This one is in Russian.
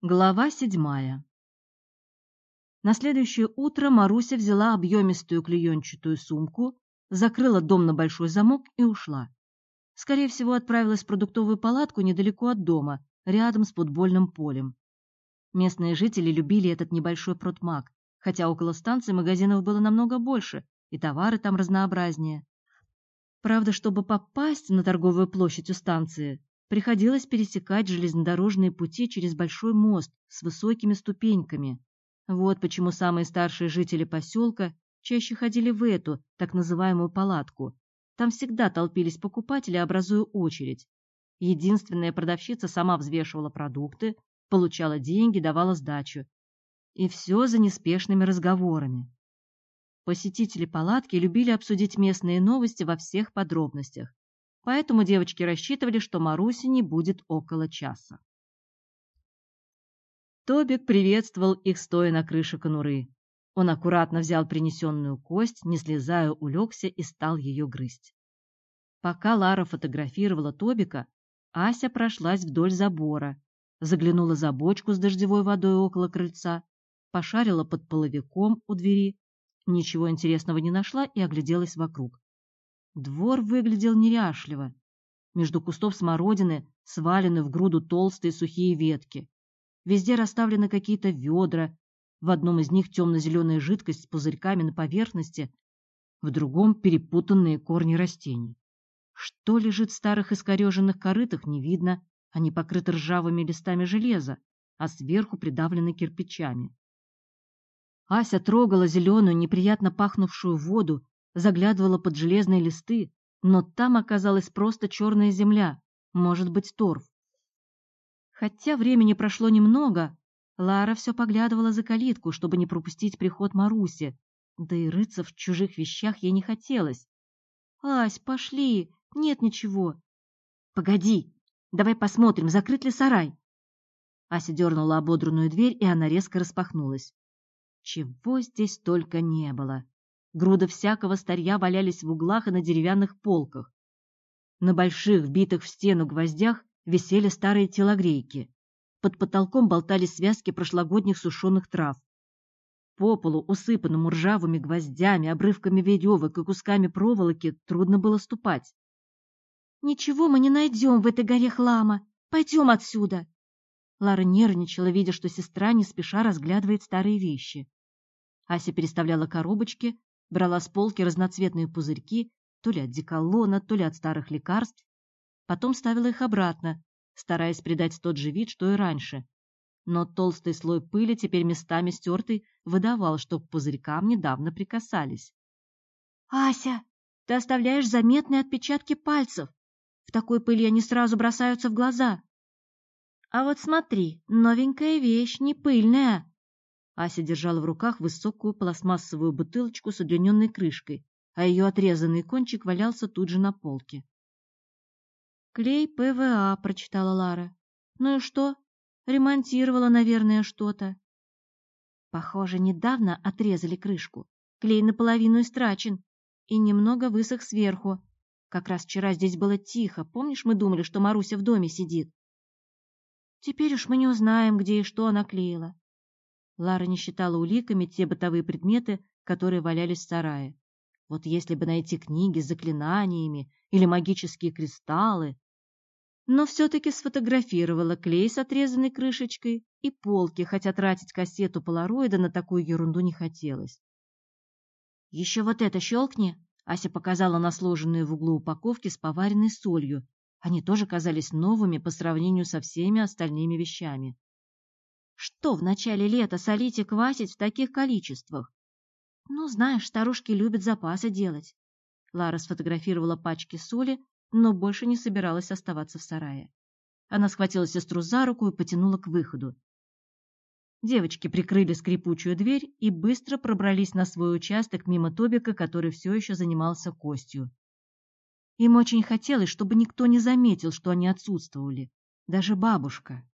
Глава седьмая На следующее утро Маруся взяла объемистую клеенчатую сумку, закрыла дом на большой замок и ушла. Скорее всего, отправилась в продуктовую палатку недалеко от дома, рядом с футбольным полем. Местные жители любили этот небольшой протмаг, хотя около станции магазинов было намного больше, и товары там разнообразнее. Правда, чтобы попасть на торговую площадь у станции, приходилось пересекать железнодорожные пути через большой мост с высокими ступеньками. Вот почему самые старшие жители поселка чаще ходили в эту, так называемую палатку. Там всегда толпились покупатели, образуя очередь. Единственная продавщица сама взвешивала продукты, получала деньги, давала сдачу. И все за неспешными разговорами. Посетители палатки любили обсудить местные новости во всех подробностях поэтому девочки рассчитывали, что Маруси не будет около часа. Тобик приветствовал их, стоя на крыше конуры. Он аккуратно взял принесенную кость, не слезая, улегся и стал ее грызть. Пока Лара фотографировала Тобика, Ася прошлась вдоль забора, заглянула за бочку с дождевой водой около крыльца, пошарила под половиком у двери, ничего интересного не нашла и огляделась вокруг. Двор выглядел неряшливо. Между кустов смородины свалены в груду толстые сухие ветки. Везде расставлены какие-то ведра. В одном из них темно-зеленая жидкость с пузырьками на поверхности, в другом перепутанные корни растений. Что лежит в старых искореженных корытах, не видно. Они покрыты ржавыми листами железа, а сверху придавлены кирпичами. Ася трогала зеленую, неприятно пахнувшую воду заглядывала под железные листы, но там оказалась просто черная земля, может быть, торф. Хотя времени прошло немного, Лара все поглядывала за калитку, чтобы не пропустить приход Маруси, да и рыться в чужих вещах ей не хотелось. «Ась, пошли, нет ничего». «Погоди, давай посмотрим, закрыт ли сарай». Ася дернула ободранную дверь, и она резко распахнулась. Чего здесь только не было. Груда всякого старья валялись в углах и на деревянных полках. На больших, вбитых в стену гвоздях висели старые телогрейки. Под потолком болтались связки прошлогодних сушеных трав. По полу, усыпанному ржавыми гвоздями, обрывками веревок и кусками проволоки, трудно было ступать. «Ничего мы не найдем в этой горе хлама. Пойдем отсюда!» Лара нервничала, видя, что сестра не спеша разглядывает старые вещи. Ася переставляла коробочки, брала с полки разноцветные пузырьки, то ли от деколона, то ли от старых лекарств, потом ставила их обратно, стараясь придать тот же вид, что и раньше. Но толстый слой пыли, теперь местами стертый, выдавал, что к пузырькам недавно прикасались. «Ася, ты оставляешь заметные отпечатки пальцев. В такой пыли они сразу бросаются в глаза». «А вот смотри, новенькая вещь, не пыльная», Ася держала в руках высокую пластмассовую бутылочку с удлиненной крышкой, а ее отрезанный кончик валялся тут же на полке. «Клей ПВА», — прочитала Лара. «Ну и что? Ремонтировала, наверное, что-то». Похоже, недавно отрезали крышку. Клей наполовину истрачен и немного высох сверху. Как раз вчера здесь было тихо. Помнишь, мы думали, что Маруся в доме сидит? Теперь уж мы не узнаем, где и что она клеила. Лара не считала уликами те бытовые предметы, которые валялись в сарае. Вот если бы найти книги с заклинаниями или магические кристаллы. Но все-таки сфотографировала клей с отрезанной крышечкой и полки, хотя тратить кассету полароида на такую ерунду не хотелось. «Еще вот это щелкни!» Ася показала на сложенные в углу упаковки с поваренной солью. Они тоже казались новыми по сравнению со всеми остальными вещами. Что в начале лета солить и квасить в таких количествах? Ну, знаешь, старушки любят запасы делать. Лара сфотографировала пачки соли, но больше не собиралась оставаться в сарае. Она схватила сестру за руку и потянула к выходу. Девочки прикрыли скрипучую дверь и быстро пробрались на свой участок мимо Тобика, который все еще занимался костью. Им очень хотелось, чтобы никто не заметил, что они отсутствовали, даже бабушка.